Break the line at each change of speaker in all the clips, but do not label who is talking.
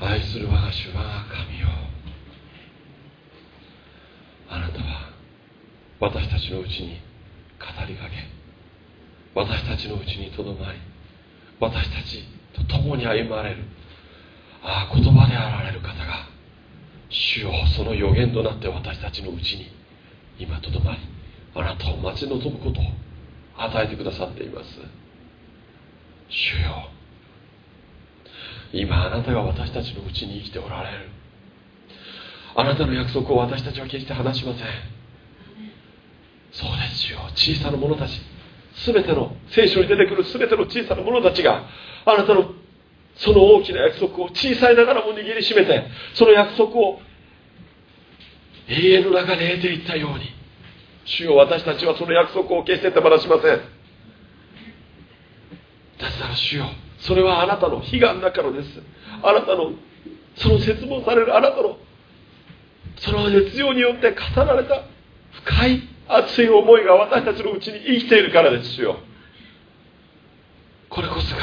愛する我が主我が神よ。あなたは私たちのうちに語りかけ私たちのうちにとどまり私たちと共に歩まれるああ言葉であられる方が主よその予言となって私たちのうちに今とどまりあなたを待ち望むことを与えてくださっています。主よ今あなたが私たちのうちに生きておられる。あなたの約束を私たちは決して話しません。そうですよ。小さな者たち全ての聖書に出てくる全ての小さな者たちがあなたのその大きな約束を小さいながらも握りしめてその約束を永遠の中で得ていったように主よ私たちはその約束を決して手放しません。なぜなら主よそれはあなたの悲願だからです。あなたのその説問されるあなたのその熱情によって語られた深い熱い思いが私たちのうちに生きているからですよ。これこそが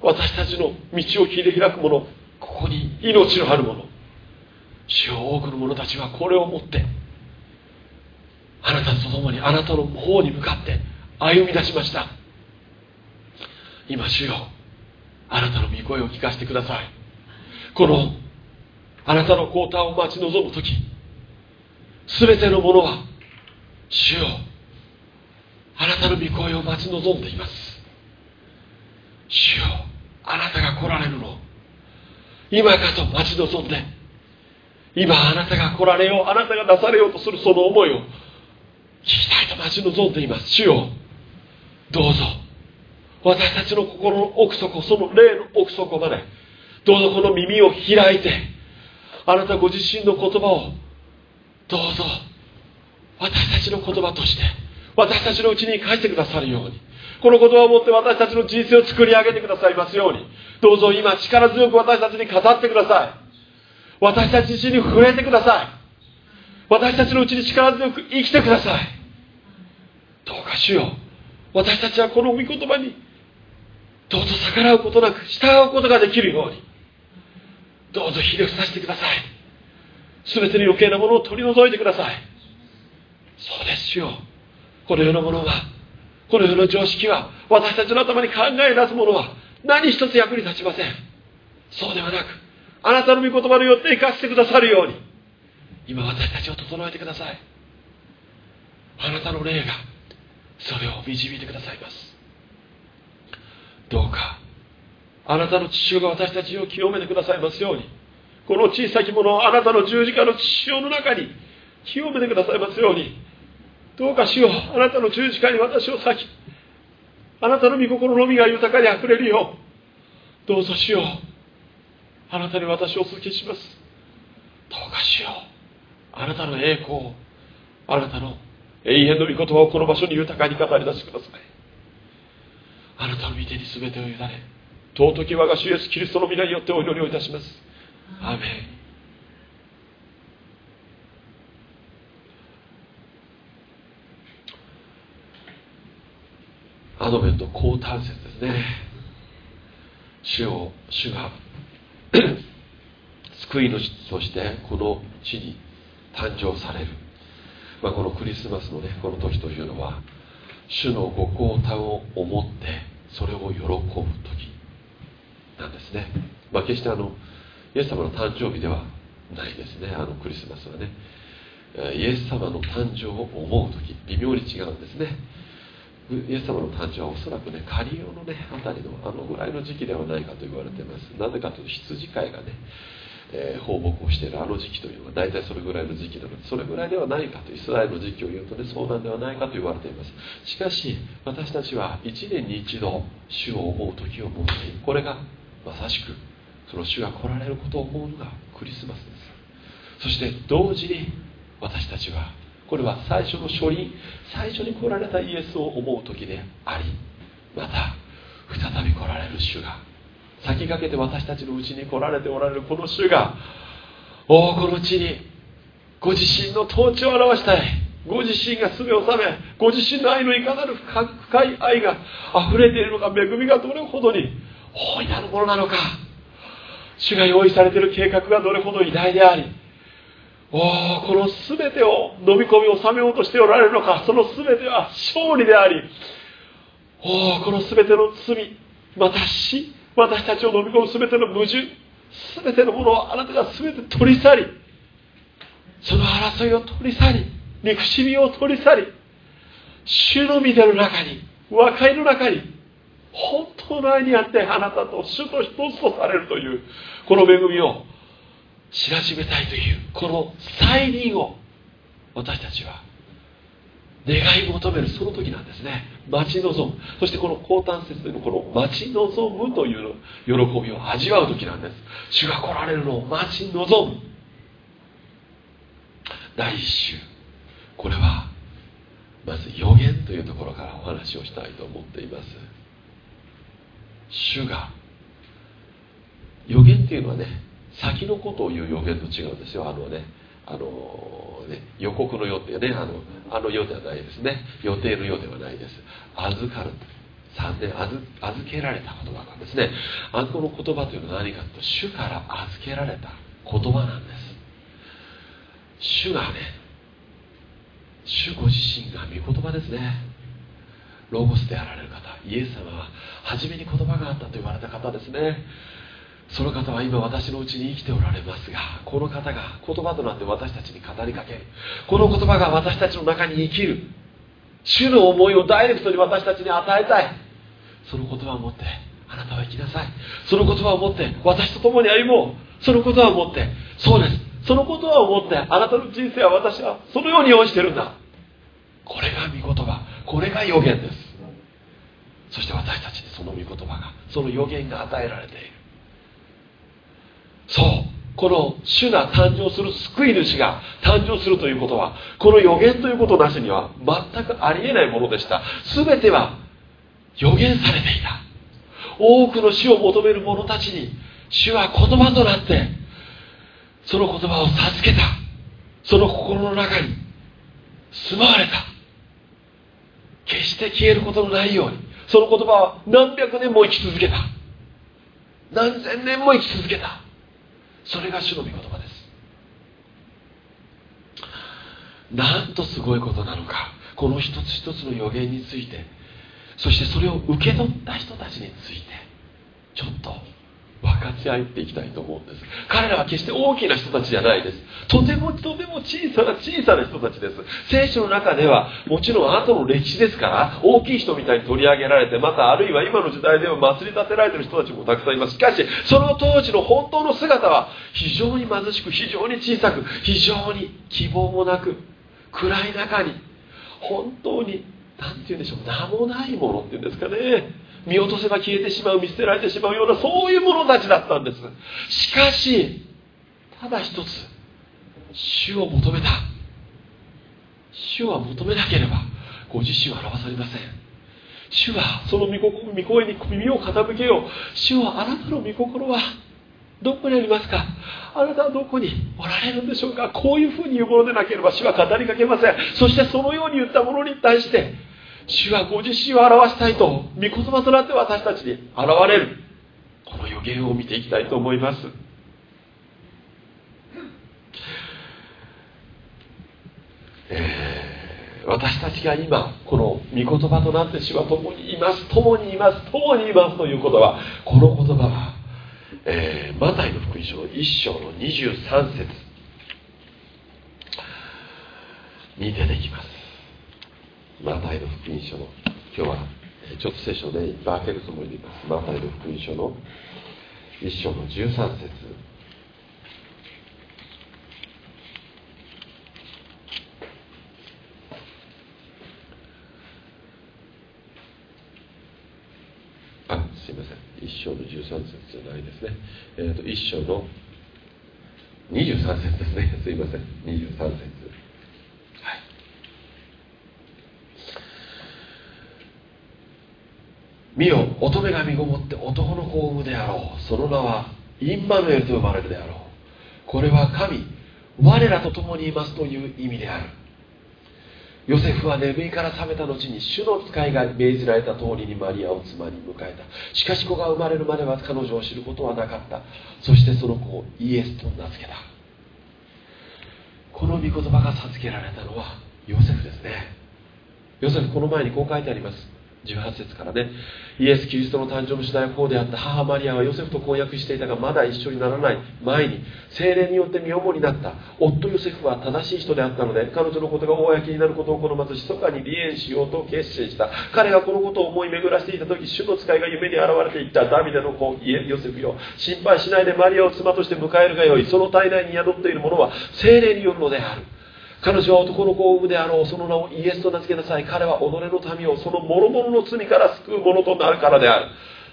私たちの道を切り開くものここに命のあるもの。主よ多くの者たちはこれを持ってあなたと共にあなたの方に向かって歩み出しました。今主よあなたの御声を聞かせてください。このあなたの交代を待ち望む時全てのものは主よあなたの御声を待ち望んでいます。主よあなたが来られるの今かと待ち望んで今あなたが来られようあなたが出されようとするその思いを聞きたいと待ち望んでいます。主よどうぞ。私たちの心の奥底その霊の奥底までどうぞこの耳を開いてあなたご自身の言葉をどうぞ私たちの言葉として私たちのうちに書いてくださるようにこの言葉をもって私たちの人生を作り上げてくださいますようにどうぞ今力強く私たちに語ってください。私たち自身に触れてください。私たちのうちに力強く生きてください。どうか主よ私たちはこの御言葉にどうぞ逆らうことなく従うことができるように。どうぞひれ伏させてください。全ての余計なものを取り除いてください。そうですよ。この世のものはこの世の常識は私たちの頭に考え出すものは何一つ役に立ちません。そうではなくあなたの御言葉によって生かしてくださるように今私たちを整えてください。あなたの霊がそれを導いてくださいます。どうか。あなたの父親が私たちを清めてくださいますように。この小さきものをあなたの十字架の父親の中に清めてくださいますように。どうかしよう。あなたの十字架に私を裂きあなたの御心のみが豊かにあふれるよう。どうぞしよう。あなたに私をお続けします。どうかしよう。あなたの栄光をあなたの永遠の御言葉をこの場所に豊かに語り出してください。御手に全てを委ね尊き我が主イエスキリストの皆によってお祈りをいたします。アーメンアドベント高端節ですね。主を主が 救い主としてこの地に誕生される、まあ、このクリスマスのねこの時というのは主のご降誕を思ってそれを喜ぶ時なんですね、まあ、決してあのイエス様の誕生日ではないですね。あのクリスマスはね。イエス様の誕生を思う時微妙に違うんですね。イエス様の誕生はおそらくねカリオのね辺りのあのぐらいの時期ではないかと言われてます。なぜかというと羊飼いがね、えー、放牧をしているあの時期というのは大体それぐらいの時期なのでそれぐらいではないかとイスラエルの時期を言うとねそうなんではないかと言われています。しかし私たちは1年に一度主を思う時を持っているこれがまさしくその主が来られることを思うのがクリスマスです。そして同時に私たちはこれは最初の書輪最初に来られたイエスを思う時でありまた再び来られる主が先駆けて私たちのうちに来られておられるこの主がおこの地にご自身の統治を表したい。ご自身が全を治めご自身の愛のいかなる深い愛が溢れているのか恵みがどれほどに大いなるものなのか。主が用意されている計画がどれほど偉大でありおこの全てを飲み込み収めようとしておられるのかその全ては勝利でありおこの全ての罪また死私たちを飲み込む全ての矛盾全てのものをあなたが全て取り去りその争いを取り去り憎しみを取り去り主の御手の中に和解の中に本当の愛にあってあなたと主と一つとされるというこの恵みを知らしめたいというこの再臨を私たちは願い求めるその時なんですね。待ち望む。そしてこの高端節でのこの待ち望むという喜びを味わう時なんです。主が来られるのを待ち望む。第一週。これはまず予言というところからお話をしたいと思っています。主が予言っていうのはね先のことを言う予言と違うんですよ。あのねあのね予告の世ってねあのあの世ではないですね。予定の世ではないです。預かる。3年預けられた言葉なんですね。あこの言葉というのは何かというと主から預けられた言葉なんです。主がね主ご自身が御言葉ですね。ロゴスであられる方イエス様は初めに言葉があったと言われた方ですね。その方は今私のうちに生きておられますがこの方が言葉となって私たちに語りかける。この言葉が私たちの中に生きる。主の思いをダイレクトに私たちに与えたい。その言葉を持ってあなたは生きなさい。その言葉を持って私と共に歩もう。その言葉を持ってそうです。その言葉を持ってあなたの人生は私はそのように用意してるんだ。これが御言葉。これが予言です。そして私たちにその御言葉がその予言が与えられている。そう。この主が誕生する救い主が誕生するということはこの予言ということなしには全くありえないものでした。全ては予言されていた。多くの死を求める者たちに主は言葉となってその言葉を授けた。その心の中に住まわれた。決して消えることのないように。その言葉は何百年も生き続けた。何千年も生き続けた。それが主の御言葉です。なんとすごいことなのか。この一つ一つの予言について。そしてそれを受け取った人たちについて。ちょっと分かち合っていきたいと思うんです。彼らは決して大きな人たちじゃないです。とてもとても小さな小さな人たちです。聖書の中ではもちろん後の歴史ですから大きい人みたいに取り上げられてまたあるいは今の時代では祭り立てられてる人たちもたくさんいます。しかしその当時の本当の姿は非常に貧しく非常に小さく非常に希望もなく暗い中に本当に何て言うんでしょう名もないものっていうんですかね。見落とせば消えてしまう見捨てられてしまうようなそういう者たちだったんです。しかしただ一つ主を求めた。主は求めなければご自身を表されません。主はその御声に耳を傾けよう。主はあなたの御心はどこにありますか？あなたはどこにおられるんでしょうか？こういうふうに言うものでなければ主は語りかけません。そしてそのように言ったものに対して主はご自身を表したいと御言葉となって私たちに現れる。この予言を見ていきたいと思います、私たちが今この御言葉となって主は共にいます。共にいます。共にいます。ということはこの言葉は、えー、マタイの福音書の1章の23節に出てきます。マタイの福音書の今日はちょっと聖書でいっぱい開けるつもりでいます。マタイの福音書の一章の13節。あすいません。一章の13節じゃないですね。えっ、ー、と一章の23節ですね。すいません。23節。見よ乙女が身ごもって男の子を産むであろう。その名はインマヌエルと呼ばれるであろう。これは神我らと共にいますという意味である。ヨセフは眠りから覚めた後に主の使いが命じられた通りにマリアを妻に迎えた。しかし子が生まれるまでは彼女を知ることはなかった。そしてその子をイエスと名付けた。この御言葉が授けられたのはヨセフですね。ヨセフこの前にこう書いてあります。18節からね。イエス・キリストの誕生の主題はこうであった。母マリアはヨセフと婚約していたがまだ一緒にならない。前に精霊によって身重になった。夫ヨセフは正しい人であったので彼女のことが公になることを好まず密かに離縁しようと決心した。彼がこのことを思い巡らしていた時主の使いが夢に現れていった。ダビデの子ヨセフよ。心配しないでマリアを妻として迎えるがよい。その体内に宿っているものは精霊によるのである。彼女は男の子を産むであろうその名をイエスと名付けなさい。彼は己の民をその諸々の罪から救うものとなるからである。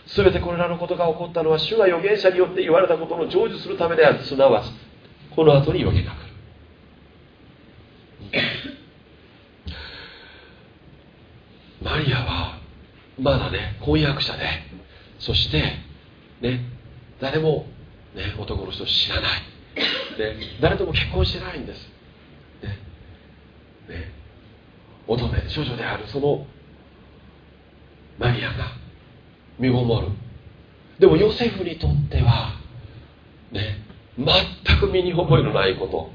全てこれらのことが起こったのは主が預言者によって言われたことの成就するためである。すなわちこの後に預言が来る。マリアはまだね婚約者で。そしてね誰も、ね、男の人を知らない、で誰とも結婚してないんですね、乙女少女であるそのマリアが身ごもる。でもヨセフにとってはね全く身に覚えのないこと。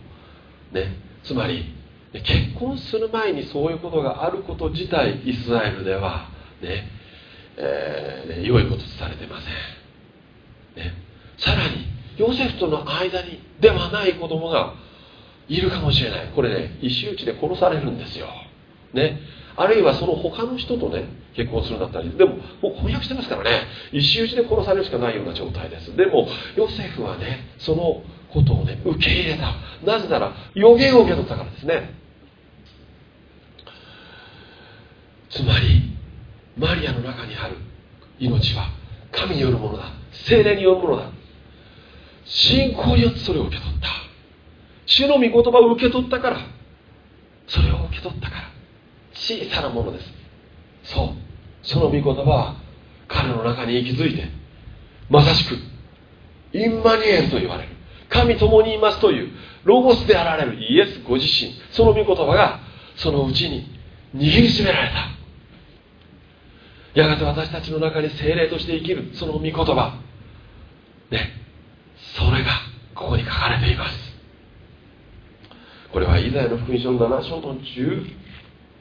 ねつまり結婚する前にそういうことがあること自体イスラエルではね、えー、ね良いこととされてません、ね、さらにヨセフとの間にではない子供がいるかもしれない。これね石打ちで殺されるんですよ。ね。あるいはその他の人とね結婚するんだったり。でももう婚約してますからね。石打ちで殺されるしかないような状態です。でもヨセフはねそのことをね受け入れた。なぜなら予言を受け取ったからですね。つまりマリアの中にある命は神によるものだ。精霊によるものだ。信仰によってそれを受け取った。主の御言葉を受け取ったからそれを受け取ったから。小さなものです。そう。その御言葉は彼の中に息づいてまさしくインマニエルと言われる。神共にいますというロゴスであられるイエスご自身その御言葉がそのうちに握りしめられた。やがて私たちの中に精霊として生きるその御言葉。ね。それがここに書かれています。これはイザヤの福音書の7章の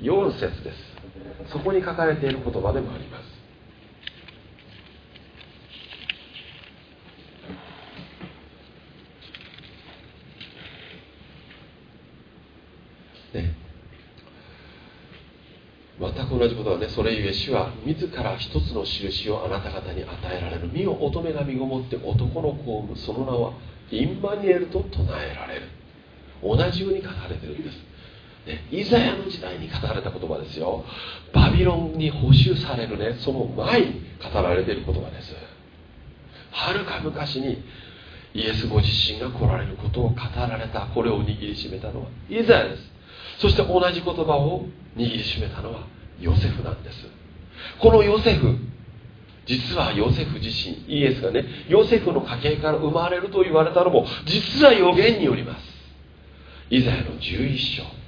4節です。そこに書かれている言葉でもあります、全く同じことはねそれゆえ主は自ら一つの印をあなた方に与えられる。身を乙女が身ごもって男の子を産む。その名はインマニエルと唱えられる。同じように語られてるんです、ね、イザヤの時代に語られた言葉ですよ。バビロンに補修されるねその前に語られている言葉です。はるか昔にイエスご自身が来られることを語られたこれを握りしめたのはイザヤです。そして同じ言葉を握りしめたのはヨセフなんです。このヨセフ実はヨセフ自身イエスがねヨセフの家系から生まれると言われたのも実は予言によります。イザヤの11章。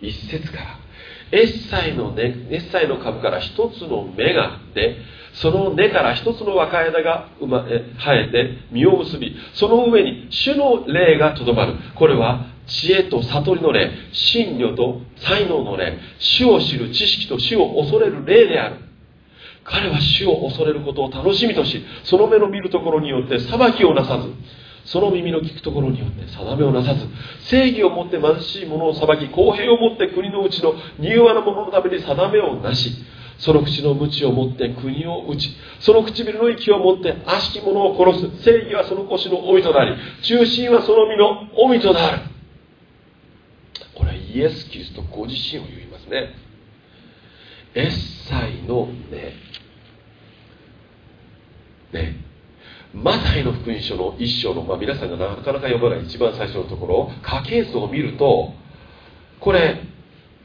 1節から。エッサイの,、ね、エッサイの株から一つの芽が出その根から一つの若枝が生え生えて実を結びその上に主の霊がとどまる。これは知恵と悟りの霊真理と才能の霊主を知る知識と主を恐れる霊である。彼は主を恐れることを楽しみとしその目の見るところによって裁きをなさずその耳の聞くところによって定めをなさず正義をもって貧しい者を裁き公平をもって国のうちの柔和な者のために定めをなしその口の鞭を持って国を打ちその唇の息を持って悪しき者を殺す。正義はその腰の帯となり中心はその身の帯となる。これはイエス・キリストご自身を言いますね。エッサイのねねマタイの福音書の一章の、まあ、皆さんがなかなか読まない一番最初のところ家系図を見るとこれ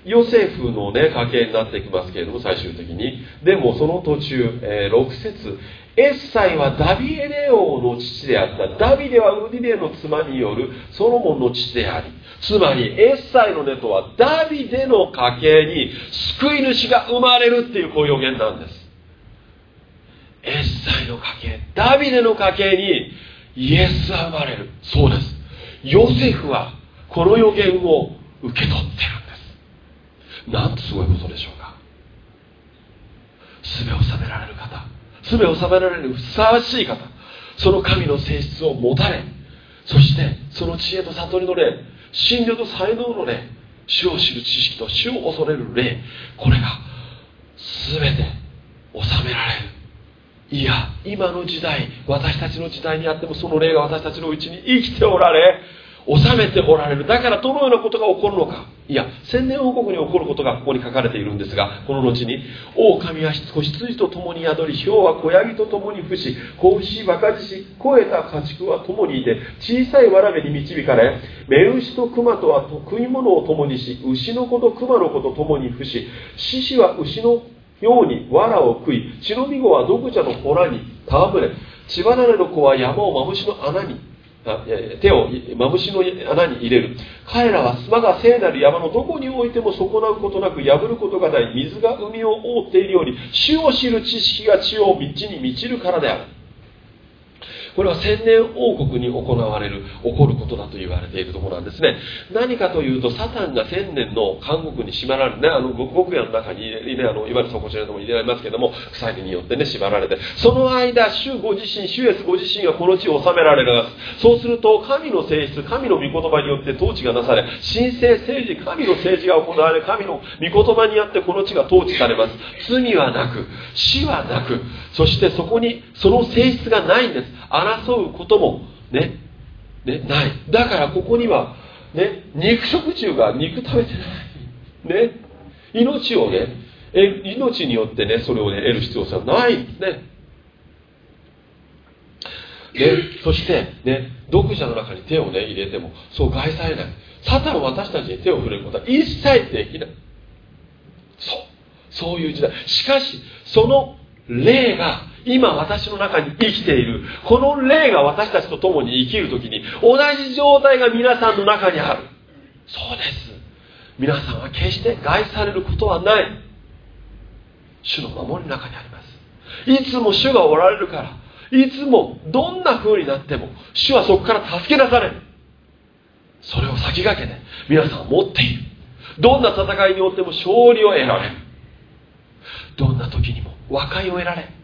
ヨセフのね家系になってきますけれども最終的に。でもその途中、えー、6節エッサイはダビエレ王の父であった。ダビデはウディネの妻によるソロモンの父であり。つまりエッサイの根とはダビデの家系に救い主が生まれるっていうこういう予言なんです。エッサイの家系ダビデの家系にイエスは生まれる。そうです。ヨセフはこの予言を受け取ってるんです。なんとすごいことでしょうか。すべを収められる方。すべを収められるふさわしい方。その神の性質を持たれそしてその知恵と悟りの霊真理と才能の霊主を知る知識と主を恐れる霊これが全て収められる。いや今の時代私たちの時代にあってもその霊が私たちのうちに生きておられ収めておられる。だからどのようなことが起こるのか。いや千年王国に起こることがここに書かれているんですがこの後に狼は子羊と共に宿りヒョウは子ヤギと共に伏し子牛バカ獅子肥えた家畜は共にいて小さいわらべに導かれ目牛と熊とは食い物を共にし牛の子と熊の子と共に伏し獅子は牛のように藁を食い血のみ子は毒者の粉に戯れ血離れの子は山をまぶしの穴にあ手をまぶしの穴に入れる。彼らは妻が聖なる山のどこに置いても損なうことなく破ることがない水が海を覆っているように主を知る知識が血を道に満ちるからである。これは千年王国に行われる起こることだと言われているところなんですね。何かというとサタンが千年の監獄に縛られるねあの極夜の中に、ね、あのいわゆるそこちらでも入れられますけども鎖によってね縛られて。その間主ご自身主イエスご自身がこの地を治められます。そうすると神の性質神の御言葉によって統治がなされ神聖政治神の政治が行われ神の御言葉によってこの地が統治されます。罪はなく死はなくそしてそこにその性質がないんです。争うこともねねない。だからここにはね肉食虫が肉食べてない。ね。命をね命によってねそれをね得る必要性はない。んですね。でそしてね毒蛇の中に手をね入れてもそう害されない。サタン私たちに手を触れることは一切できない。そう。そういう時代。しかしその霊が今私の中に生きている。この霊が私たちと共に生きる時に同じ状態が皆さんの中にある。そうです。皆さんは決して害されることはない。主の守りの中にあります。いつも主がおられるからいつもどんな風になっても主はそこから助け出される。それを先駆けて皆さんは持っている。どんな戦いによっても勝利を得られる。どんな時にも和解を得られ。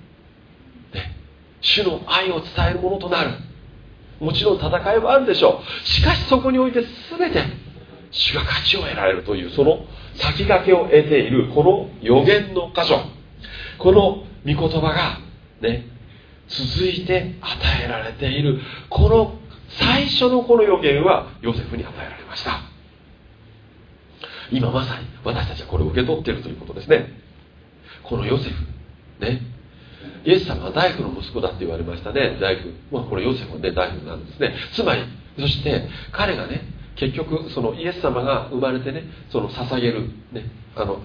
主の愛を伝えるものとなる。もちろん戦いはあるでしょう。しかしそこにおいて全て主が勝ちを得られるというその先駆けを得ているこの予言の箇所。この御言葉がね続いて与えられている。この最初のこの予言はヨセフに与えられました。今まさに私たちはこれを受け取っているということですね。このヨセフねイエス様は大工の息子だって言われましたね。大工、まあ、これヨセフはね大工なんですね。つまりそして彼がね結局そのイエス様が生まれてねその捧げる、ねあの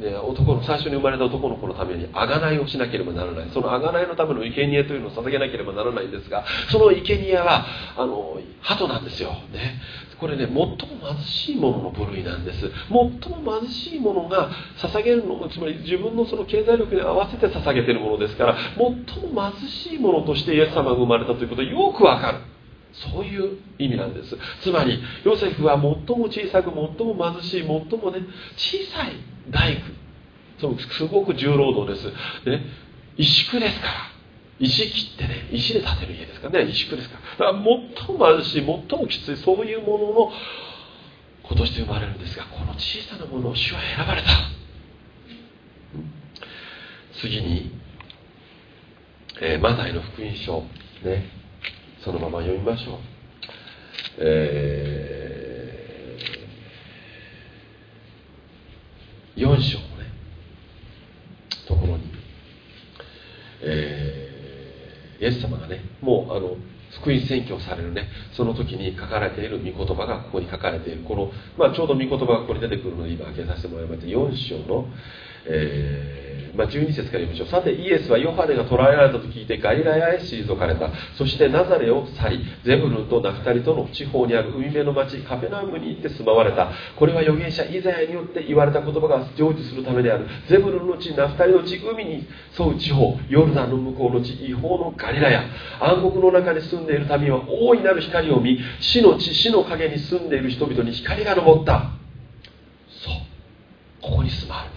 ね、男の最初に生まれた男の子のために贖いをしなければならない。その贖いのための生贄というのを捧げなければならないんですがその生贄はあの鳩なんですよ、ね、これね最も貧しいものの部類なんです。最も貧しいものが捧げるのつまり自分のその経済力に合わせて捧げてるものですから最も貧しいものとしてイエス様が生まれたということがよくわかる。そういう意味なんです。つまりヨセフは最も小さく最も貧しい最もね小さい大工。そのすごく重労働です、ね、石工ですから。石切ってね石で建てる家ですからね。石工ですから。だから最も貧しい最もきついそういうものの子として生まれるんですがこの小さなものを主は選ばれた。次に、えー、マタイの福音書。ね。そのまま読みましょう、えー、4章のね。ところに、えー、イエス様がねもうあの福音宣教されるね。その時に書かれている御言葉がここに書かれている。この、まあ、ちょうど御言葉がここに出てくるので今開けさせてもらいました4章の、えー、まあ、12節から読みましょうさてイエスはヨハネが捕らえられたと聞いてガリラヤへ退かれた。そしてナザレを去りゼブルンとナフタリとの地方にある海辺の町カペナウムに行って住まわれた。これは預言者イザヤによって言われた言葉が成就するためである。ゼブルンの地ナフタリの地海に沿う地方ヨルダンの向こうの地違法のガリラヤ暗黒の中に住んでいる民は大いなる光を見死の地死の影に住んでいる人々に光が昇った。そう。ここに住まわれ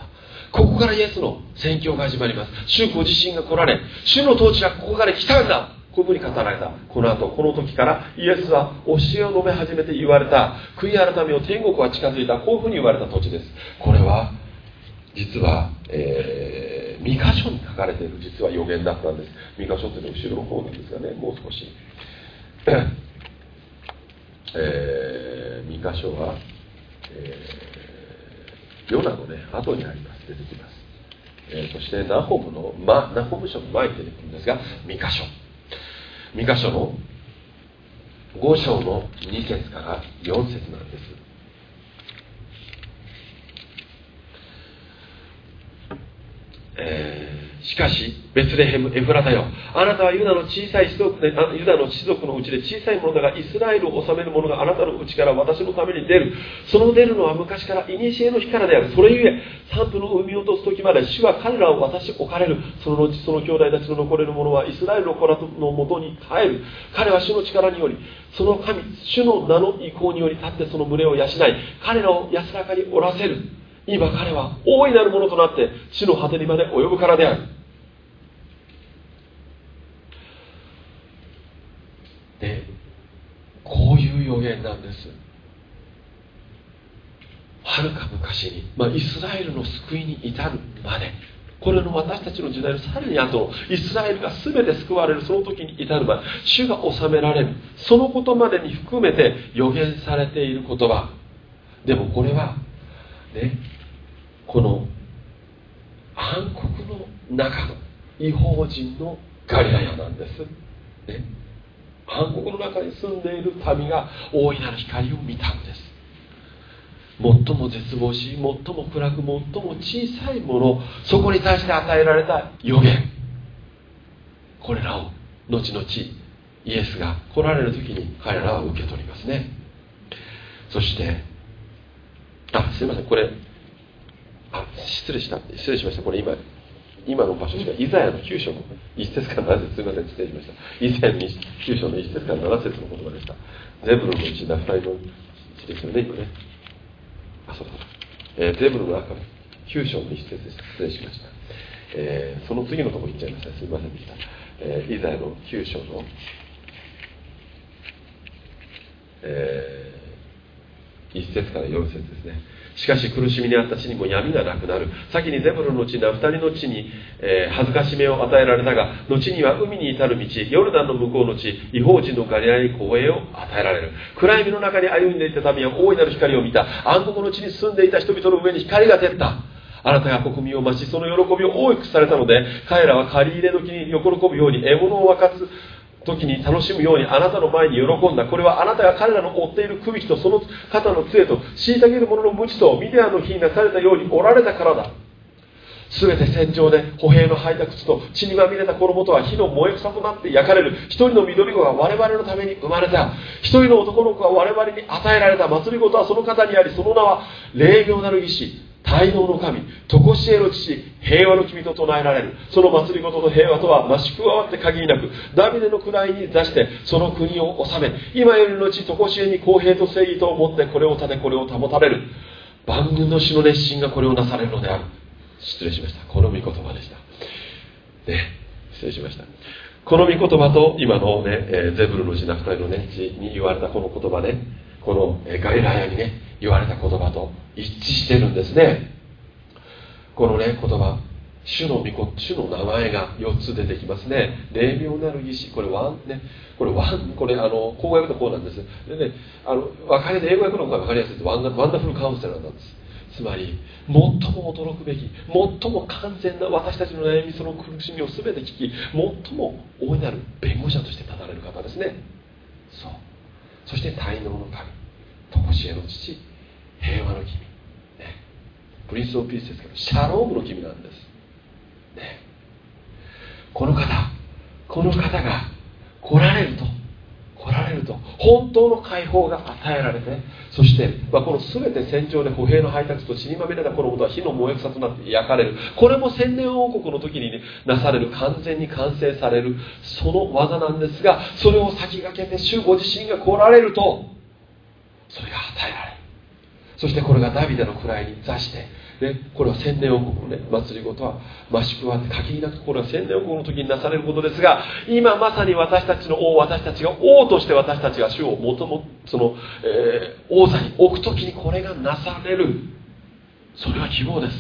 ここからイエスの宣教が始まります。主ご自身が来られ主の統治がここから来たんだ。こういうふうに語られた。この後この時からイエスは教えを述べ始めて言われた。悔い改めを天国は近づいた。こういうふうに言われた土地です。これは実は、えー、三箇所に書かれている実は予言だったんです。三箇所っていうのは後ろの方なんですがねもう少し。えー、三箇所は、えー、ヨナのね後にあります。出てきます、えー、そしてナホムの、ま、ナホム書の前に出てくるんですが三箇所三箇所の5章の2節から4節なんです。えー、しかし、ベツレヘム、エフラタよ。あなたはユダの小さい種族で、ユダの種族のうちで小さいものだが、イスラエルを治める者があなたのうちから私のために出る。その出るのは昔から、古の日からである。それゆえ、散布の産み落とす時まで、主は彼らを私置かれる。その後、その兄弟たちの残れる者は、イスラエルの子らのもとに帰る。彼は主の力により、その神、主の名の意向により立ってその群れを養い、彼らを安らかにおらせる。今彼は大いなるものとなって地の果てにまで及ぶからであるでこういう予言なんです。はるか昔に、まあ、イスラエルの救いに至るまでこれの私たちの時代のさらに後イスラエルが全て救われるその時に至るまで主が治められるそのことまでに含めて予言されている言葉でもこれはねこの暗黒の中の違法人のガリラヤなんです、ね、暗黒の中に住んでいる民が大いなる光を見たんです。最も絶望し最も暗く最も小さいものそこに対して与えられた予言。これらを後々イエスが来られる時に彼らは受け取りますね。そしてあすいません。これあ失礼した。失礼しました。これ今今の場所しかイザヤの9章の1節から7節すみません失礼しました。イザヤの9章の1節から7節の言葉でした。ゼブルのうちナフタリの地ですよね今ねあそうだ、えー、ゼブルの中9章の1節でした。失礼しました、えー、その次のとこ行っちゃいました。すみませんでした、えー、イザヤの9章のえー、1節から4節ですね。しかし苦しみにあった地にも闇がなくなる。先にゼブルの地ナフタリの地に、えー、恥ずかしめを与えられたが後には海に至る道ヨルダンの向こうの地違法人のガリラに光栄を与えられる。暗闇の中に歩んでいた民は大いなる光を見た。暗黒の地に住んでいた人々の上に光が照った。あなたが国民を増しその喜びを多くされたので彼らは借り入れ時に喜ぶように獲物を分かつ時に楽しむようにあなたの前に喜んだ。これはあなたが彼らの負っているくびきとその肩の杖と虐げる者の鞭とミデヤンの日になされたようにおられたからだ。全て戦場で歩兵の履いた靴と血にまみれた衣とは火の燃え草となって焼かれる。一人の緑子が我々のために生まれた。一人の男の子が我々に与えられた祭り事はその方にありその名は霊妙なる議士大能の神常しえの父平和の君と唱えられる。そのまつりごとの平和とは増し加わって限りなくダビデの位に出してその国を治め今よりのち常しえに公平と正義と思ってこれを立てこれを保たれる。万軍の主の熱心がこれをなされるのである。失礼しました。この御言葉でした。ね失礼しました。この御言葉と今のね、え、ゼブルの地ナフタリのね地に言われたこの言葉ねこの、えー、ガリラヤにね言われた言葉と一致してるんですね。このね言葉主の御子主の名前が4つ出てきますね。霊妙なる議士これ one ねこれ one これあのこう訳とこうなんです。でねあの分かりで英語訳の方が分かりやすい one wonderful counselor なんです。つまり最も驚くべき最も完全な私たちの悩みその苦しみを全て聞き最も大いなる弁護者として立たれる方ですね。そう。そして大能の神。常しえの父平和の君、ね、プリンス・オブ・ピースですけどシャロームの君なんです。ね。この方この方が来られると来られると本当の解放が与えられてそして、まあ、この全て戦場で歩兵の配達と死にまみれたこのことは火の燃え草となって焼かれる。これも千年王国の時に、ね、なされる。完全に完成されるその技なんですがそれを先駆けて主ご自身が来られるとそれが与えられるそしてこれがダビデの位に座してね、これは千年王国のね、祭りごとは、増し加わって限りなくこれは千年王国の時になされることですが、今まさに私たちの王、私たちが王として私たちが主をもとも、その、えー、王座に置く時にこれがなされる。それは希望です。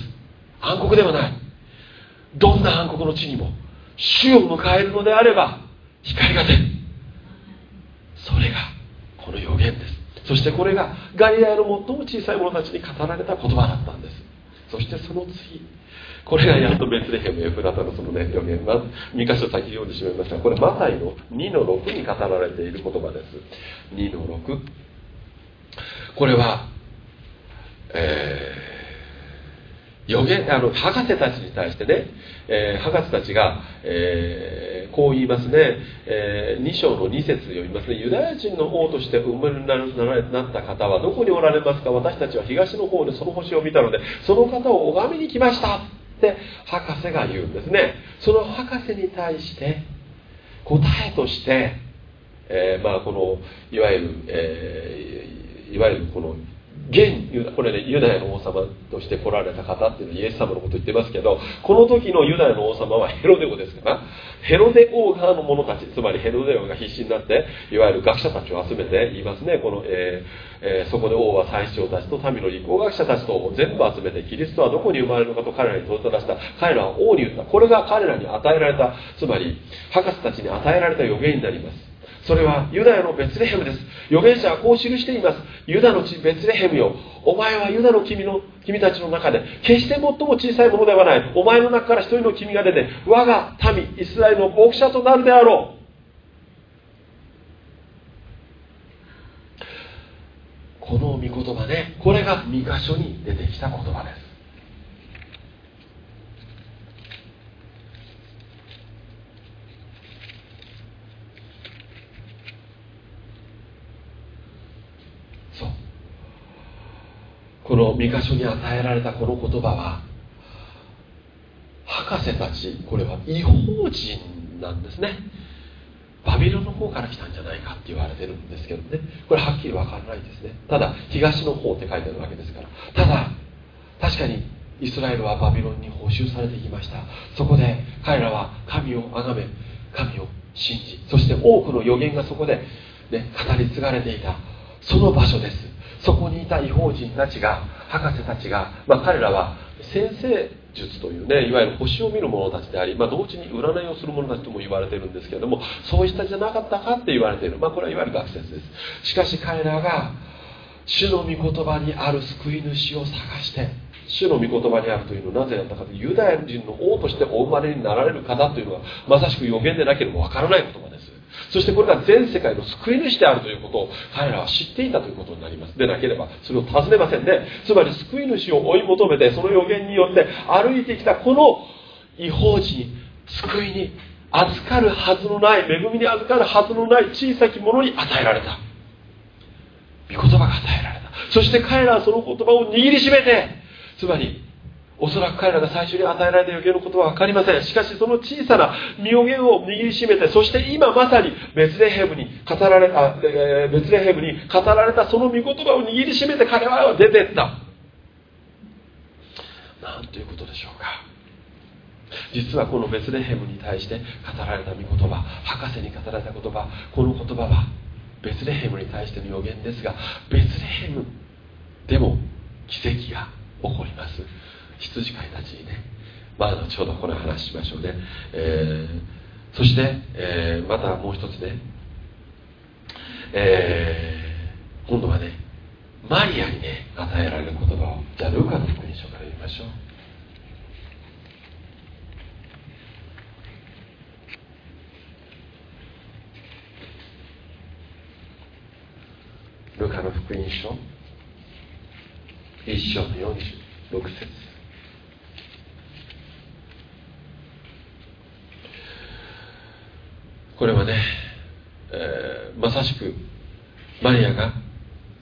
暗黒ではない。どんな暗黒の地にも、主を迎えるのであれば、光が出る。それが、この予言です。そしてこれがガリラヤの最も小さい者たちに語られた言葉だったんです。そしてその次これがやっとベツレヘムエフラタのそのね予言ま2箇所先読んでしまいましたこれマタイの2の6に語られている言葉です。2の6これはえー予言あの博士たちに対してね、えー、博士たちが、えー、こう言いますね、えー、2章の2節読みますね。ユダヤ人の王として生まれになった方はどこにおられますか？私たちは東の方でその星を見たのでその方を拝みに来ましたって博士が言うんですね。その博士に対して答えとして、えまあ、このいわゆる、えいわゆるこの現これねユダヤの王様として来られた方っていうのはイエス様のこと言ってますけどこの時のユダヤの王様はヘロデ王ですからヘロデ王側の者たちつまりヘロデ王が必死になっていわゆる学者たちを集めて言いますね。この、えーえー、そこで王は祭司長たちと民の立候学者たちと全部集めてキリストはどこに生まれるのかと彼らに問いただした。彼らは王に言った。これが彼らに与えられたつまり博士たちに与えられた予言になります。それはユダヤのベツレヘムです。預言者はこう記しています。ユダの地ベツレヘムよ。お前はユダの君の君たちの中で決して最も小さいものではない。お前の中から一人の君が出て我が民イスラエルの牧者となるであろう。この御言葉ねこれが2箇所に出てきた言葉です。この三箇所に与えられたこの言葉は博士たちこれは違法人なんですね。バビロンの方から来たんじゃないかって言われてるんですけどね。これはっきり分からないですね。ただ東の方って書いてあるわけですから。ただ確かにイスラエルはバビロンに補修されてきました。そこで彼らは神を崇め神を信じそして多くの予言がそこで、ね、語り継がれていた。その場所です。そこにいた違法人たちが博士たちが、まあ、彼らは先生術というねいわゆる星を見る者たちであり、まあ、同時に占いをする者たちとも言われているんですけれどもそういう人たちじゃなかったかって言われている、まあ、これはいわゆる学説です。しかし彼らが主の御言葉にある救い主を探して主の御言葉にあるというのはなぜだったかというユダヤ人の王としてお生まれになられる方というのはまさしく予言でなければわからない言葉です。そしてこれが全世界の救い主であるということを彼らは知っていたということになります。でなければそれを尋ねませんね。つまり救い主を追い求めてその予言によって歩いてきたこの違法人救いに預かるはずのない恵みに預かるはずのない小さきものに与えられた。御言葉が与えられた。そして彼らはその言葉を握りしめてつまりおそらく彼らが最初に与えられた予言のことは分かりません。しかしその小さな身予言を握りしめてそして今まさにベツレヘムに語られた、えベツレヘムに語られたその御言葉を握りしめて彼は出てった。なんということでしょうか。実はこのベツレヘムに対して語られた御言葉博士に語られた言葉この言葉はベツレヘムに対しての予言ですがベツレヘムでも奇跡が起こります。羊飼いたちにね。まあ後ほどこの話しましょうね、えー、そして、えー、またもう一つね、えー、今度はねマリアにね与えられる言葉をじゃあルカの福音書から読みましょう。ルカの福音書。一章の46節。これはね、えー、まさしくマリアが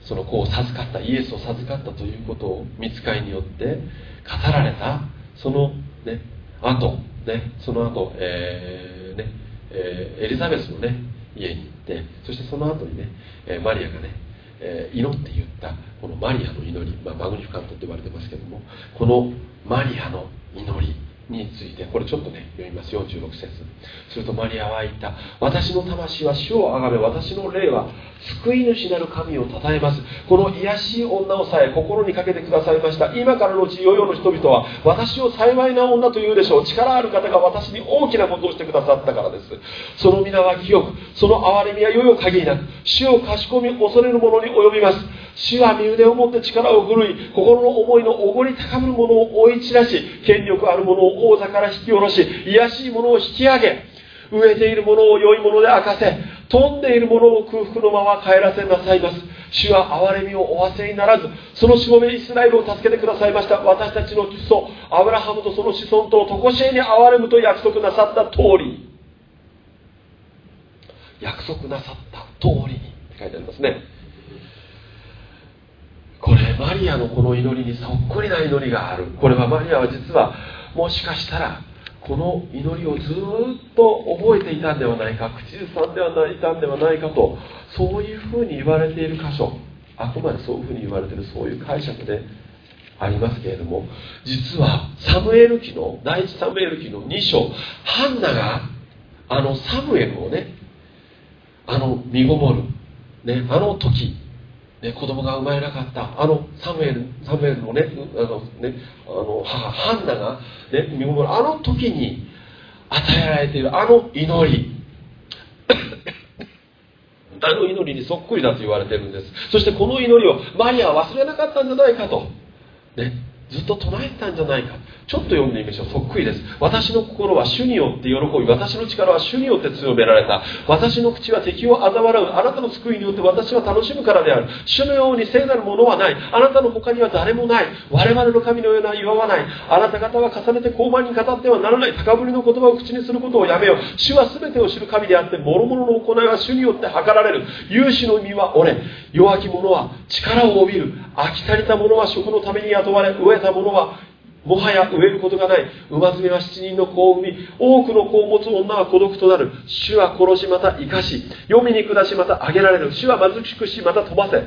その子を授かったイエスを授かったということを見つかりによって語られたそのね後ねその後、えー、ねえー、エリザベスのね家に行ってそしてその後にね、えマリアがね、え祈って言ったこのマリアの祈り、まあ、マグニフィカントって言われてますけどもこのマリアの祈りについてこれちょっとね読みます46節。するとマリアは言った。私の魂は主をあがめ私の霊は救い主なる神を称えます。この癒しい女をさえ心にかけてくださいました。今からのうち世々の人々は私を幸いな女と言うでしょう。力ある方が私に大きなことをしてくださったからです。その皆は清くその憐れみは世々限りなく主をかしこみ恐れる者に及びます。主は身腕を持って力を振るい心の思いのおごり高ぶる者を追い散らし権力ある者を王座から引き下ろし卑しい者を引き上げ飢えている者を良いもので明かせ飛んでいる者を空腹のまま帰らせなさいます。主は憐れみをお忘れにならずそのしもべイスラエルを助けてくださいました。私たちの基礎アブラハムとその子孫とを常しえに憐れむと約束なさった通り。約束なさった通り。にって書いてありますね。これマリアのこの祈りにそっくりな祈りがある。これはマリアは実はもしかしたらこの祈りをずっと覚えていたんではないか口ずさんではないたんではないかとそういうふうに言われている箇所あくまでそういうふうに言われているそういう解釈でありますけれども実はサムエル記の第一サムエル記の2章ハンナがあのサムエルをねあの身ごもる、ね、あの時ね、子供が生まれなかったあのサムエルサムエルのねあのねあの母ハンナが、ね、見守る。あの時に与えられているあの祈り。あの祈りにそっくりだと言われているんです。そしてこの祈りをマリアは忘れなかったんじゃないかと、ずっと唱えてたんじゃないか。ちょっと読んでみましょう。そっくりです。私の心は主によって喜び私の力は主によって強められた。私の口は敵を嘲笑う。あなたの救いによって私は楽しむからである。主のように聖なるものはない。あなたの他には誰もない。我々の神のような岩はない。あなた方は重ねて高慢に語ってはならない。高ぶりの言葉を口にすることをやめよう。主は全てを知る神であって諸々の行いは主によって図られる。勇士の身は折れ。弱き者は力を帯びる。飽き足りた者は食のために雇われ飢えたものはもはや植えることがない。馬爪は七人の子を産み多くの子を持つ女は孤独となる。主は殺しまた生かし読みに下しまた上げられる。主は貧しくしまた飛ばせ。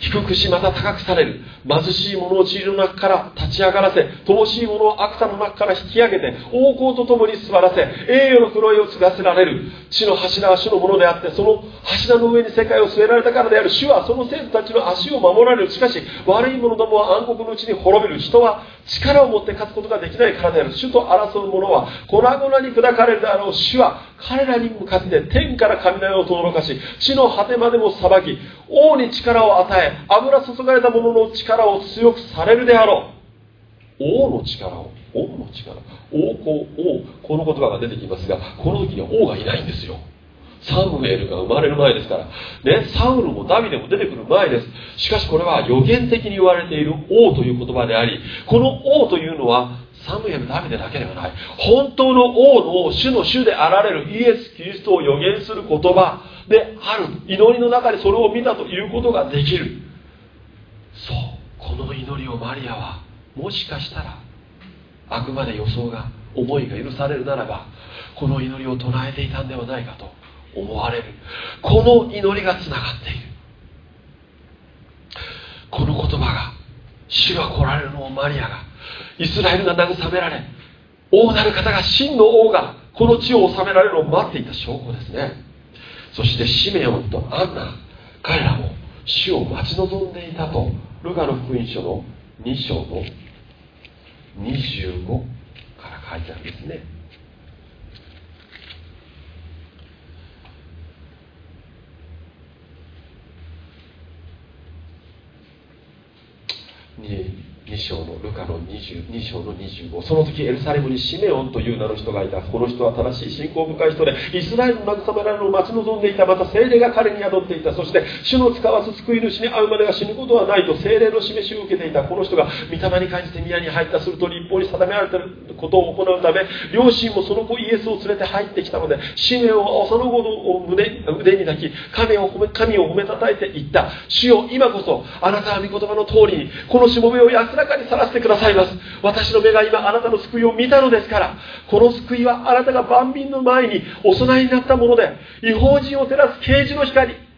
低くしまた高くされる。貧しい者を地の中から立ち上がらせ乏しい者を悪さの中から引き上げて王侯と共に座らせ栄誉の黒いを継がせられる。地の柱は主のものであってその柱の上に世界を据えられたからである。主はその生徒たちの足を守られる。しかし悪い者どもは暗黒のうちに滅びる。人は力を持って勝つことができないからである。主と争う者は粉々に砕かれるであろう。主は彼らに向かって天から雷を轟かし地の果てまでも裁き王に力を与え油注がれた者の力を強くされるであろう。王の力を王の力。王公王この言葉が出てきますがこの時には王がいないんですよ。サムエルが生まれる前ですから、ね、サウルもダビデも出てくる前です。しかしこれは予言的に言われている王という言葉でありこの王というのはサムエルダビデだけではない。本当の王の主の主であられるイエス・キリストを予言する言葉である。祈りの中でそれを見たということができる。そうこの祈りをマリアはもしかしたらあくまで予想が思いが許されるならばこの祈りを唱えていたんではないかと。思われる。この祈りがつながっている。この言葉が主が来られるのをマリアがイスラエルが慰められ王なる方が真の王がこの地を治められるのを待っていた証拠ですね。そしてシメオンとアンナ彼らも主を待ち望んでいたとルカの福音書の2章の25から書いてあるんですね。に2章のルカの22章の25その時エルサレムにシメオンという名の人がいた。この人は正しい信仰深い人でイスラエルの慰められるのを待ち望んでいた。また精霊が彼に宿っていた。そして主の使わす救い主に会うまでが死ぬことはないと精霊の示しを受けていた。この人が御霊に感じて宮に入ったすると立法に定められていることを行うため両親もその子イエスを連れて入ってきたので使命を幼子を胸腕に抱き神を褒め神を褒めたたえていった。主よ今こそあなたは御言葉の通りにこのしもべを安ら中にさらしてくださいます。私の目が今あなたの救いを見たのですからこの救いはあなたが万民の前にお供えになったもので違法人を照らす啓示の光。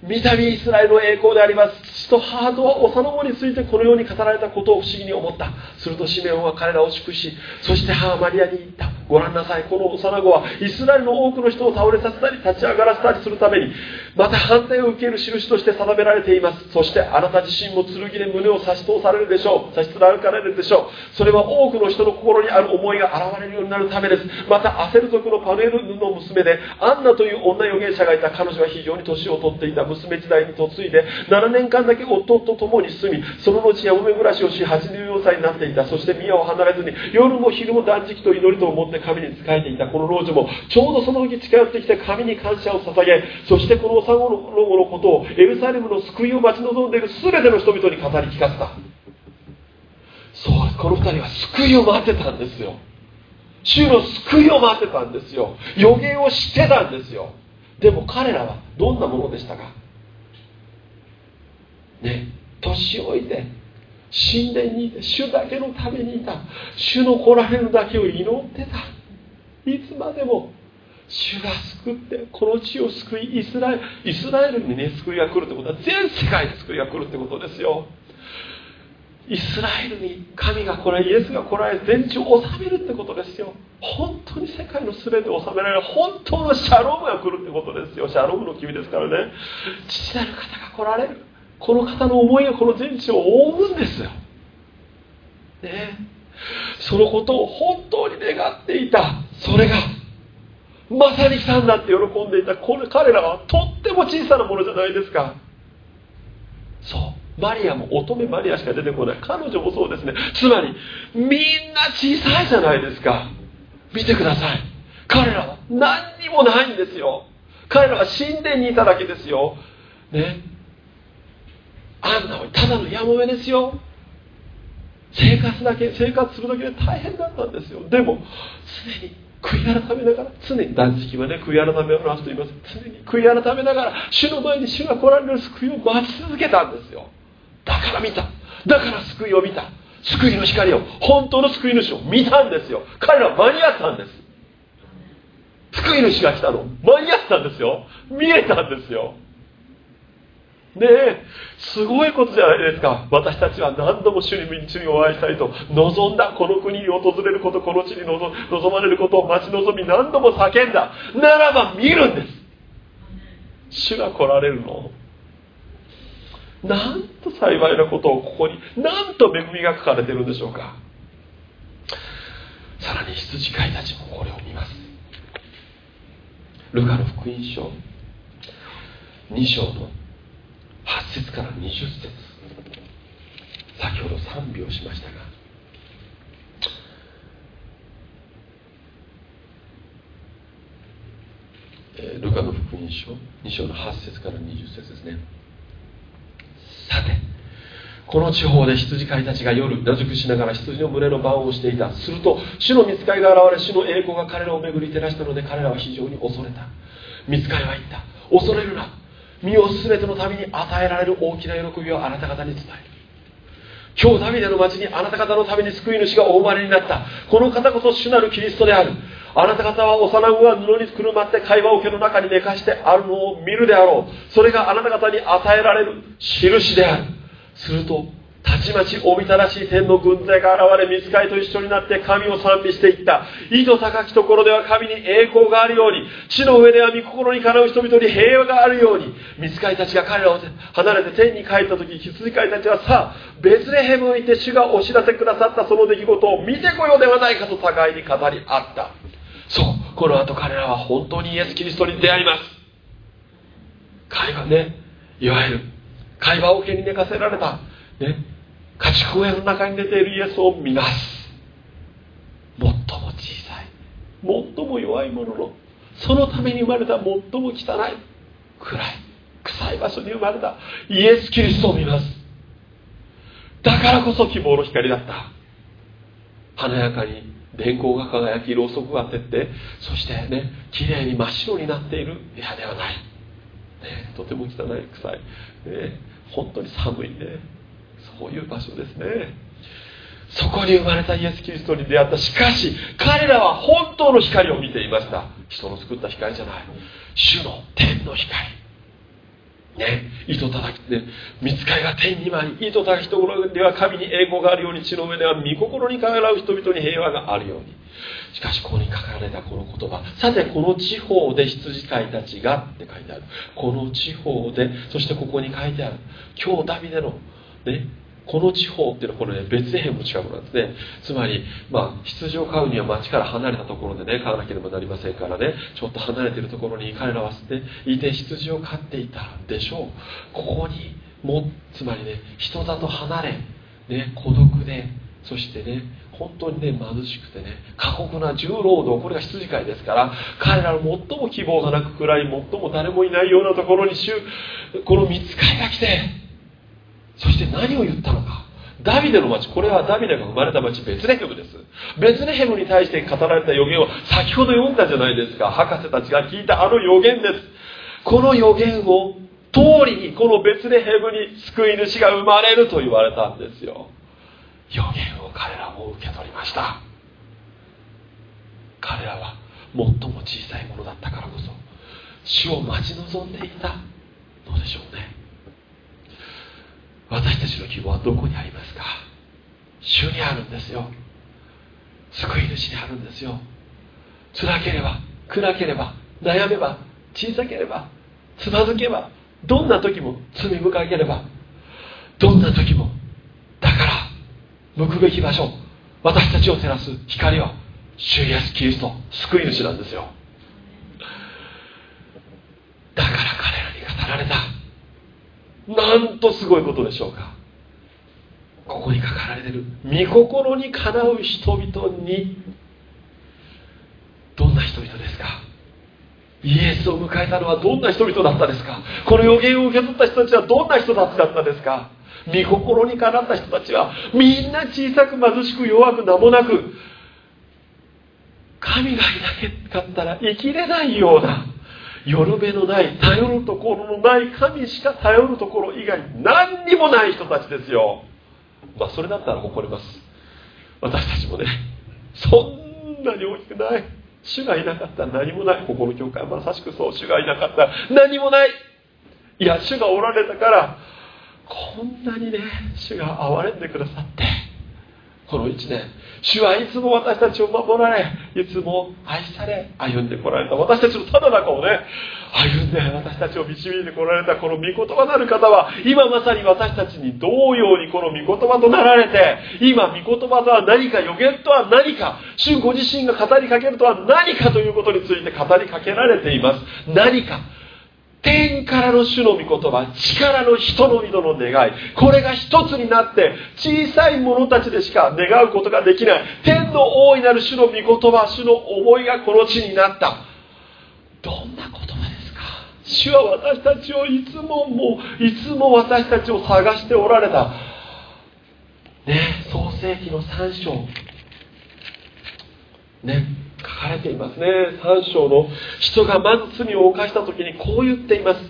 見たイスラエルの栄光であります。父と母とは幼子についてこのように語られたことを不思議に思った。するとシメオンは彼らを祝しそして母マリアに言った。ご覧なさい。この幼子はイスラエルの多くの人を倒れさせたり立ち上がらせたりするためにまた反対を受ける印として定められています。そしてあなた自身も剣で胸を差し通されるでしょう。差し貫かれるでしょう。それは多くの人の心にある思いが現れるようになるためです。またアセル族のパネルの娘でアンナという女預言者がいた。彼女は非常に年を取っていた。娘時代に嫁いで7年間だけ夫と共に住みその後や嫁暮らしをし84歳になっていた。そして宮を離れずに夜も昼も断食と祈りと思って神に仕えていた。この老女もちょうどその時近寄ってきて神に感謝を捧げそしてこの幼子のことをエルサレムの救いを待ち望んでいる全ての人々に語り聞かせた。そうこの2人は救いを待ってたんですよ。主の救いを待ってたんですよ。予言を知ってたんですよ。でも彼らはどんなものでしたか？ね年老いて神殿にいて主だけのためにいた。主の来られるだけを祈ってた。いつまでも主が救ってこの地を救いイスラエルイスラエルにね救いが来るってことは全世界に救いが来るってことですよ。イスラエルに神が来られイエスが来られ全地を治めるってことですよ。本当に世界の全てを治められる。本当のシャロームが来るってことですよ。シャロームの君ですからね。父なる方が来られる。この方の思いがこの全地を覆うんですよ、ね、そのことを本当に願っていた。それがまさに来たんだって喜んでいた。これ彼らはとっても小さなものじゃないですか。マリアも乙女マリアしか出てこない。彼女もそうですね。つまりみんな小さいじゃないですか。見てください。彼らは何にもないんですよ。彼らは神殿にいただけですよ。ね。あんなはただのやもめですよ。生活だけ生活するだけで大変だったんですよ。でも常に悔い改めながら常に断食はね悔い改めを表すと言います。常に悔い改めながら主の前に主が来られる救いを待ち続けたんですよ。だから見た。だから救いを見た。救いの光を本当の救い主を見たんですよ。彼ら間に合ったんです。救い主が来たの。間に合ったんですよ。見えたんですよ。ねえすごいことじゃないですか。私たちは何度も主に主にお会いしたいと望んだこの国に訪れることこの地に望まれることを待ち望み何度も叫んだ。ならば見るんです。主が来られるのなんと幸いなことをここになんと恵みが書かれているんでしょうか。さらに羊飼いたちもこれを見ます。ルカの福音書2章の8節から20節。先ほど賛美をしましたがルカの福音書2章の8節から20節ですね。この地方で羊飼いたちが夜野宿しながら羊の群れの番をしていた。すると主の見つかりが現れ主の栄光が彼らを巡り照らしたので彼らは非常に恐れた。見つかりは言った。恐れるな。身を全てのために与えられる大きな喜びをあなた方に伝える。今日ダビデの町にあなた方のために救い主がお生まれになった。この方こそ主なるキリストである。あなた方は幼子が布にくるまって会話桶の中に寝かしてあるのを見るであろう。それがあなた方に与えられる印である。するとたちまちおびただしい天の軍勢が現れ見つかりと一緒になって神を賛美していった。意図高きところでは神に栄光があるように地の上では御心にかなう人々に平和があるように見つかりたちが彼らを離れて天に帰った時羊飼いたちはさあベツレヘムにいて主がお知らせくださったその出来事を見てこようではないかと互いに語り合った。そうこの後彼らは本当にイエス・キリストに出会います。会話ねいわゆる会話桶に寝かせられた。ね。家畜小屋の中に出ているイエスを見ます。最も小さい。最も弱いものの。そのために生まれた最も汚い。暗い。臭い場所に生まれた。イエス・キリストを見ます。だからこそ希望の光だった。華やかに電光が輝きろうそくが照ってそしてねきれいに真っ白になっている部屋ではない、ね、とても汚い臭い、ね、本当に寒いね。そういう場所ですね。そこに生まれたイエス・キリストに出会った。しかし彼らは本当の光を見ていました。人の作った光じゃない。主の天の光。ね、糸叩きで、見つかりが天に舞い、糸叩きところでは神に栄光があるように、地の上では御心にからう人々に平和があるように。しかし、ここに書かれたこの言葉、さて、この地方で羊飼いたちがって書いてある。この地方で、そしてここに書いてある。今日ダビデの、ね、この地方っていうのはこれね別レヘムの近くなんですね。つまり、まあ、羊を飼うには町から離れたところでね飼わなければなりませんからね。ちょっと離れてるところに彼らはしていて羊を飼っていたでしょう。ここにもつまりね人里離れ、ね、孤独でそしてね本当にね貧しくてね過酷な重労働これが羊飼いですから彼らの最も希望がなく暗い最も誰もいないようなところにこの見つかりが来てそして何を言ったのか。ダビデの町。これはダビデが生まれた町。ベツレヘムです。ベツレヘムに対して語られた予言を先ほど読んだじゃないですか。博士たちが聞いたあの予言です。この予言を通りにこのベツレヘムに救い主が生まれると言われたんですよ。予言を彼らも受け取りました。彼らは最も小さいものだったからこそ死を待ち望んでいたのでしょうね。私たちの希望はどこにありますか？主にあるんですよ。救い主にあるんですよ。辛ければ暗ければ悩めば小さければつまずけばどんな時も罪深ければどんな時もだから向くべき場所私たちを照らす光は主イエスキリスト救い主なんですよ。だからなんとすごいことでしょうか。ここに書かれている。御心にかなう人々にどんな人々ですか。イエスを迎えたのはどんな人々だったですか。この予言を受け取った人たちはどんな人たちだったですか。御心にかなった人たちはみんな小さく貧しく弱く名もなく神がいなかったら生きれないようなよるべのない頼るところのない神しか頼るところ以外何にもない人たちですよ。まあそれだったら誇ります。私たちもねそんなに大きくない。主がいなかったら何もない。ここの教会まさしくそう。主がいなかったら何もない。いや主がおられたからこんなにね主が憐れんでくださってこの1年主はいつも私たちを守られいつも愛され歩んでこられた。私たちのただ中をね歩んで私たちを導いてこられた。この御言葉なる方は今まさに私たちに同様にこの御言葉となられて今御言葉とは何か予言とは何か主ご自身が語りかけるとは何かということについて語りかけられています。何か。天からの主の御言葉力の人の人の願い。これが一つになって小さい者たちでしか願うことができない。天の大いなる主の御言葉主の思いがこの地になった。どんな言葉ですか？主は私たちをいつももういつも私たちを探しておられた。ね創世紀の3章。ね。書かれていますね。3章の人がまず罪を犯した時にこう言っています。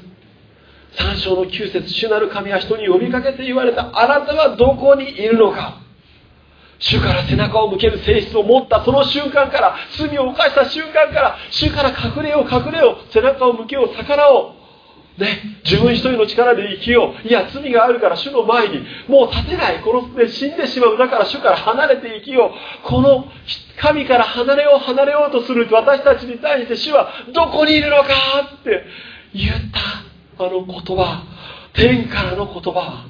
3章の9節主なる神は人に呼びかけて言われたあなたはどこにいるのか。主から背中を向ける性質を持ったその瞬間から罪を犯した瞬間から主から隠れよう隠れよう背中を向けよう逆らおう。ね、自分一人の力で生きよう。いや罪があるから主の前にもう立てない。殺すで死んでしまう。だから主から離れて生きよう。この神から離れよう離れようとする。私たちに対して主はどこにいるのかって言った。あの言葉。天からの言葉。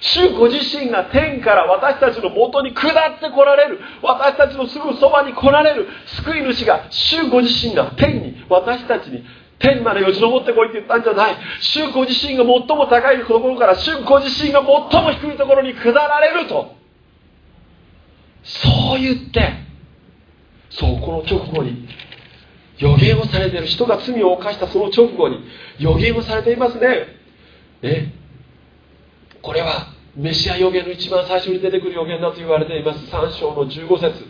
主ご自身が天から私たちのもとに下ってこられる。私たちのすぐそばに来られる。救い主が主ご自身が天に私たちに天までよじ登ってこいって言ったんじゃない。主ご自身が最も高いところから主ご自身が最も低いところに下られると。そう言ってそうこの直後に予言をされている人が罪を犯したその直後に予言をされていますね。ね。これはメシア予言の一番最初に出てくる予言だと言われています。3章の15節。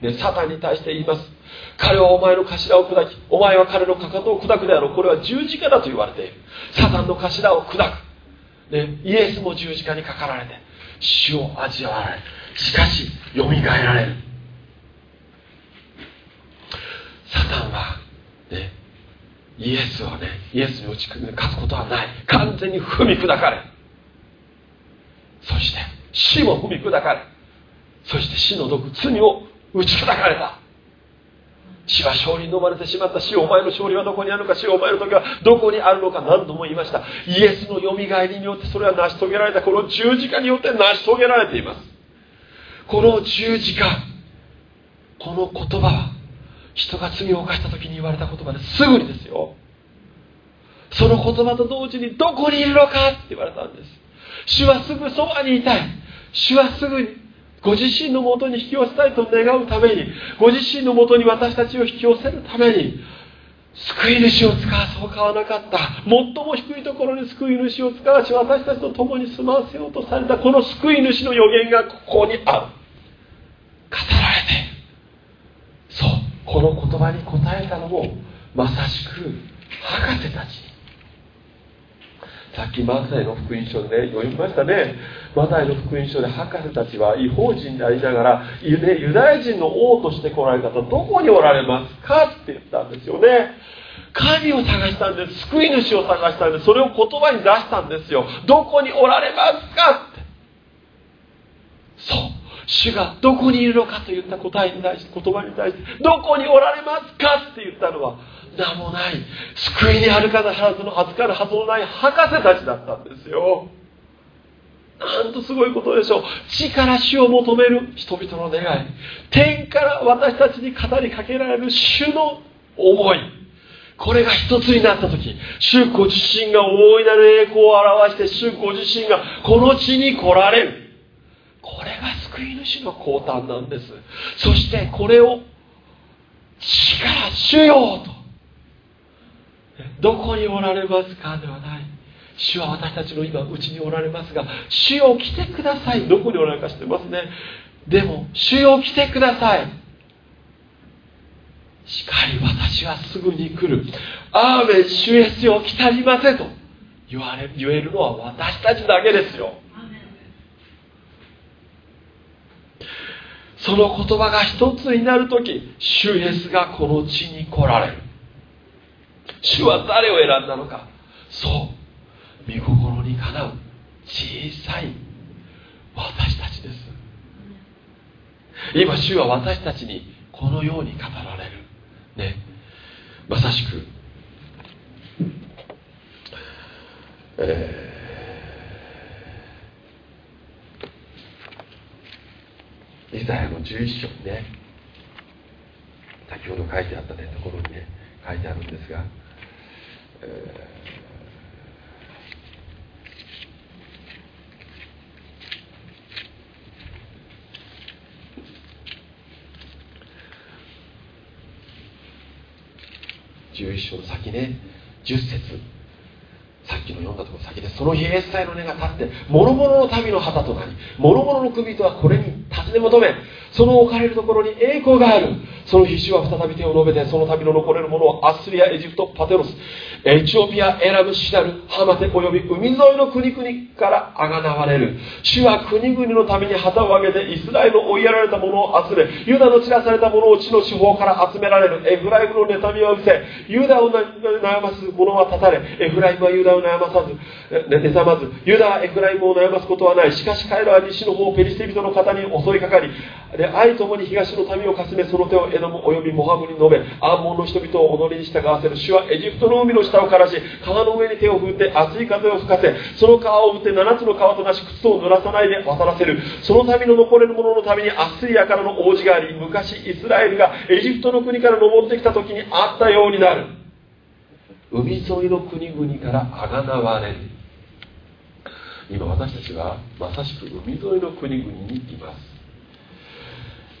ね、サタンに対して言います。彼はお前の頭を砕きお前は彼のかかとを砕くであろう。これは十字架だと言われている。サタンの頭を砕く、ね、イエスも十字架にかかられて死を味わわれしかしよみがえられる。サタンはねイエスをねイエスに打ち勝つことはない。完全に踏み砕かれそして死も踏み砕かれそして死の毒罪を打ち砕かれた。死は勝利に飲まれてしまった。死お前の勝利はどこにあるのか。死お前の時はどこにあるのか何度も言いました。イエスのよみがえりによってそれは成し遂げられた。この十字架によって成し遂げられています。この十字架この言葉は人が罪を犯した時に言われた言葉ですぐにですよ。その言葉と同時にどこにいるのかって言われたんです。主はすぐそばにいたい。主はすぐにご自身のもとに引き寄せたいと願うためにご自身のもとに私たちを引き寄せるために救い主を使わそうかわなかった。最も低いところに救い主を使わし私たちと共に住まわせようとされたこの救い主の予言がここにある。語られてそうこの言葉に答えたのもまさしく博士たち。さっきマタイの福音書でね読みましたね。マタイの福音書で博士たちは違法人でありながらユダヤ人の王として来られたとどこにおられますかって言ったんですよね。神を探したんです。救い主を探したんです。それを言葉に出したんですよ。どこにおられますかって。そう。主がどこにいるのかといった答えに対して言葉に対してどこにおられますかって言ったのは名もない。救いにあるかはずの預かるはずのない博士たちだったんですよ。なんとすごいことでしょう。地から死を求める人々の願い。天から私たちに語りかけられる主の思い。これが一つになった時主ご自身が大いなる栄光を表して主ご自身がこの地に来られる。これが救い主の降誕なんです。そしてこれを地から主よとどこにおられますかではない。主は私たちの今うちにおられますが主よ来てください。どこにおられるか知ってますね。でも主よ来てください。しかり私はすぐに来る。アーメン主イエスよ来たりませと。言われ言えるのは私たちだけですよ。その言葉が一つになる時主イエスがこの地に来られる。主は誰を選んだのか？そう。御心にかなう小さい私たちです。今主は私たちにこのように語られる。ね。まさしくえー、イザヤの11章にね。先ほど書いてあったねところにね書いてあるんですが、えー11章の先ね。10節。さっきの読んだところ先で。その日エッサイの根が立って諸々の民の旗となり諸々の首とはこれに尋ね求めその置かれるところに栄光がある。その必死は再び手を述べてその旅の残れるものをアスリアエジプトパテロスエチオピアエラブシナルハマテおよび海沿いの国々からあがなわれる。主は国々のために旗を上げてイスラエルの追いやられた者を集めユダの散らされた者を地の四方から集められる。エフライムの妬みを見せユダを悩ます者は立たれエフライムはユダを悩まさず妬まずユダはエフライムを悩ますことはない。しかし彼らは西の方ペリシテ人の方に襲いかかりで愛ともに東の民をかすめその手をエドムおよびモハムに述べアーモンの人々を踊りに従わせる主はエジプトの海の下をからし川の上に手を振って熱い風を吹かせその川を打って7つの川となし靴を濡らさないで渡らせる。その民の残れる者のためにアッスリアからの王子があり昔イスラエルがエジプトの国から登ってきた時にあったようになる。海沿いの国々からあがなわれる。今私たちはまさしく海沿いの国々にいます。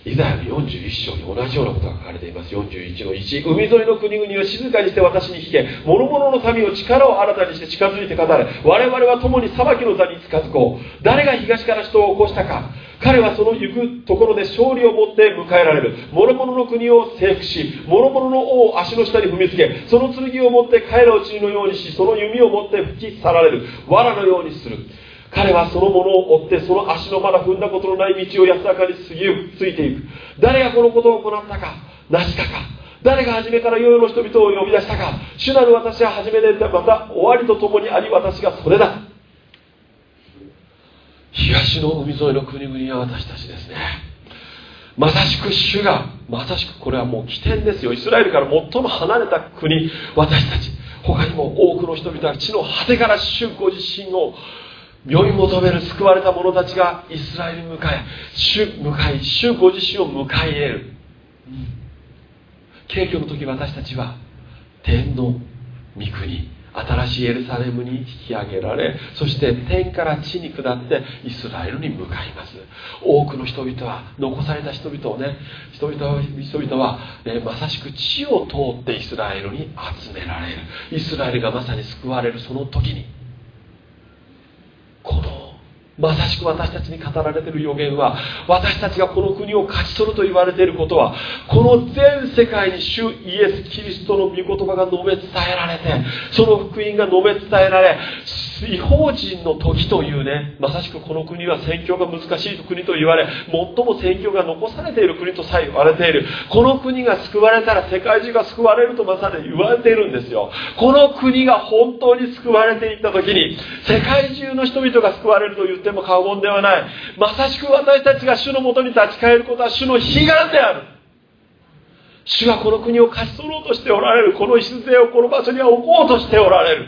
イザヤの41章に同じようなことが書かれています。41の1海沿いの国々を静かにして私に聞け。諸々の民を力を新たにして近づいて語れ。我々は共に裁きの座に近づこう。誰が東から人を起こしたか。彼はその行くところで勝利を持って迎えられる。諸々の国を征服し諸々の王を足の下に踏みつけその剣を持って彼らを地のようにしその弓を持って吹き去られる。藁のようにする。彼はそのものを追ってその足のまだ踏んだことのない道を安らかに過ぎゆくついていく。誰がこのことを行ったか成したか。誰が初めから世々の人々を呼び出したか。主なる私は初めでまた終わりとともにあり私がそれだ。東の海沿いの国々は私たちですね。まさしく主がまさしくこれはもう起点ですよ。イスラエルから最も離れた国私たち。他にも多くの人々は地の果てから主ご自身を呼び求める救われた者たちがイスラエルに向かい主向かい主ご自身を迎え入れる、景挙の時私たちは天の御国新しいエルサレムに引き上げられそして天から地に下ってイスラエルに向かいます。多くの人々は残された人々をね人々は人々は、ね、まさしく地を通ってイスラエルに集められる。イスラエルがまさに救われるその時にこのまさしく私たちに語られている予言は私たちがこの国を勝ち取ると言われていることはこの全世界に主イエス・キリストの御言葉が述べ伝えられてその福音が述べ伝えられ違法人の時というねまさしくこの国は宣教が難しい国と言われ最も宣教が残されている国とさえ言われている。この国が救われたら世界中が救われるとまさに言われているんですよ。この国が本当に救われていった時に世界中の人々が救われると言っても過言ではない。まさしく私たちが主のもとに立ち返ることは主の悲願である。主はこの国を勝ち取ろうとしておられる。この礎をこの場所には置こうとしておられる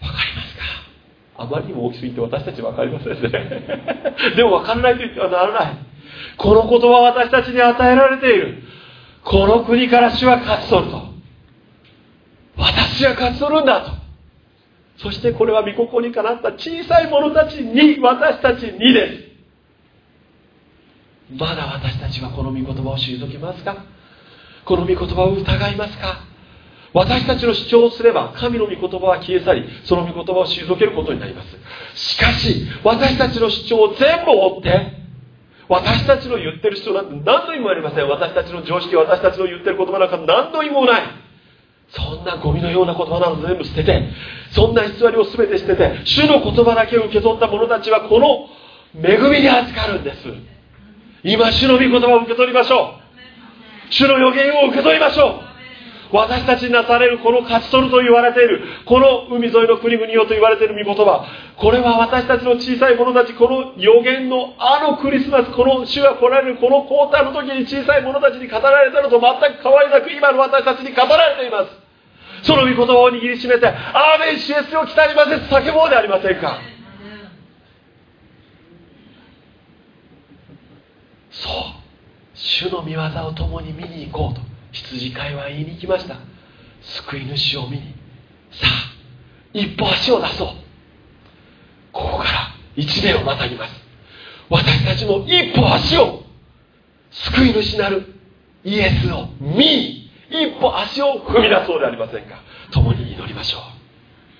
わかりますかあまりにも大きすぎて私たち分かりませんね。でも分からないと言ってはならない。この言葉は私たちに与えられている。この国から主は勝ち取ると。私は勝ち取るんだと。そしてこれは御心にかなった小さい者たちに私たちにです。まだ私たちはこの御言葉を退きますか？この御言葉を疑いますか？私たちの主張をすれば神の御言葉は消え去りその御言葉を退けることになります。しかし私たちの主張を全部追って私たちの言ってる主張なんて何の意味もありません。私たちの常識私たちの言ってる言葉なんか何の意味もない。そんなゴミのような言葉など全部捨ててそんな偽りを全て捨てて主の言葉だけを受け取った者たちはこの恵みに預かるんです。今主の御言葉を受け取りましょう。主の予言を受け取りましょう。私たちになされるこの勝ち取ると言われているこの海沿いの国々よと言われている御言葉。これは私たちの小さい者たちこの予言のあのクリスマスこの主が来られるこの交代の時に小さい者たちに語られたのと全く変わりなく今の私たちに語られています。その御言葉を握りしめてアーメンシエスを鍛えません。叫ぼうでありませんか。そう。主の御業を共に見に行こうと。羊飼いは言いに来ました。救い主を見に。さあ一歩足を出そう。ここから一年をまたぎます。私たちも一歩足を。救い主なるイエスを見一歩足を踏み出そうではありませんか。共に祈りましょう。